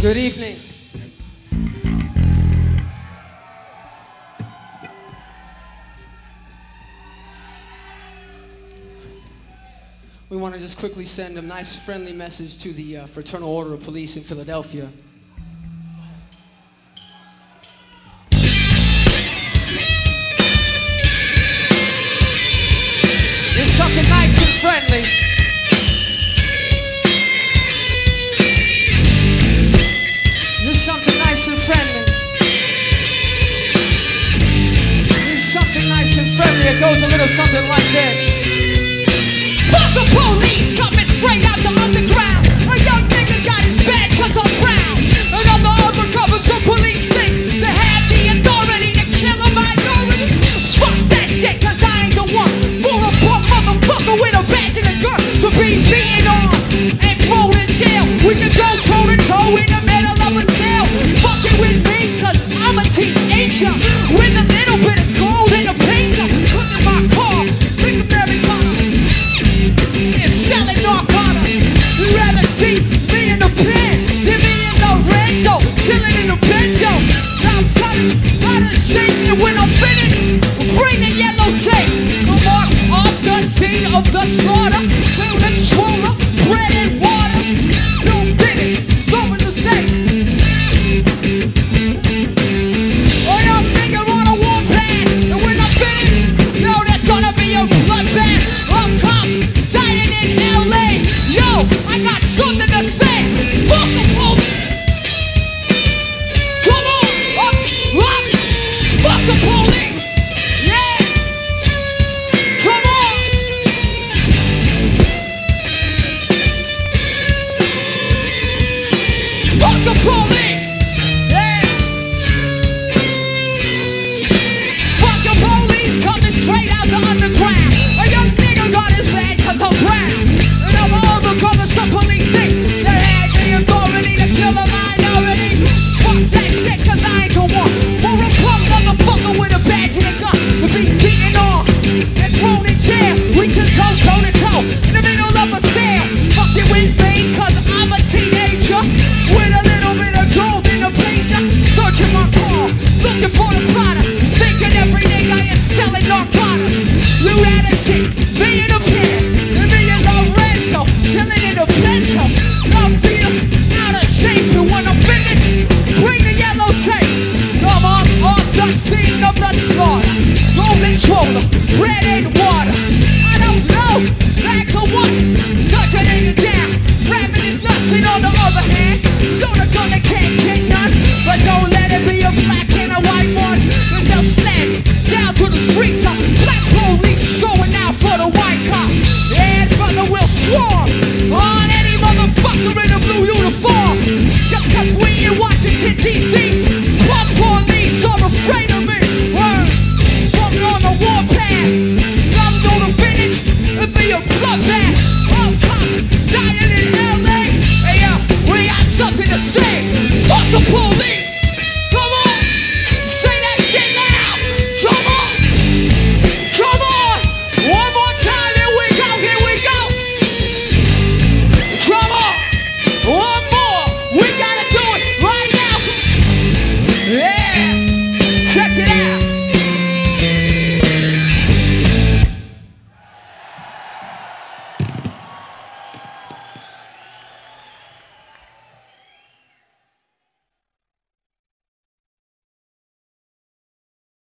Good evening. We want to just quickly send a nice friendly message to the uh, Fraternal Order of Police in Philadelphia. There's something nice and friendly. It goes a little something like this. Fuck the police, coming straight out the underground. A young nigga got his badge cause I'm brown. And on the undercover, some police think they have the authority to kill a minority. Fuck that shit cause I the scene of the slaughter. Children swollen, bread and water. No finish, lowering the state. Oh, y'all think on a warm warpath, and when I'm finished, yo, there's gonna be a bloodbath of cops dying in L.A. Yo, I got something to say.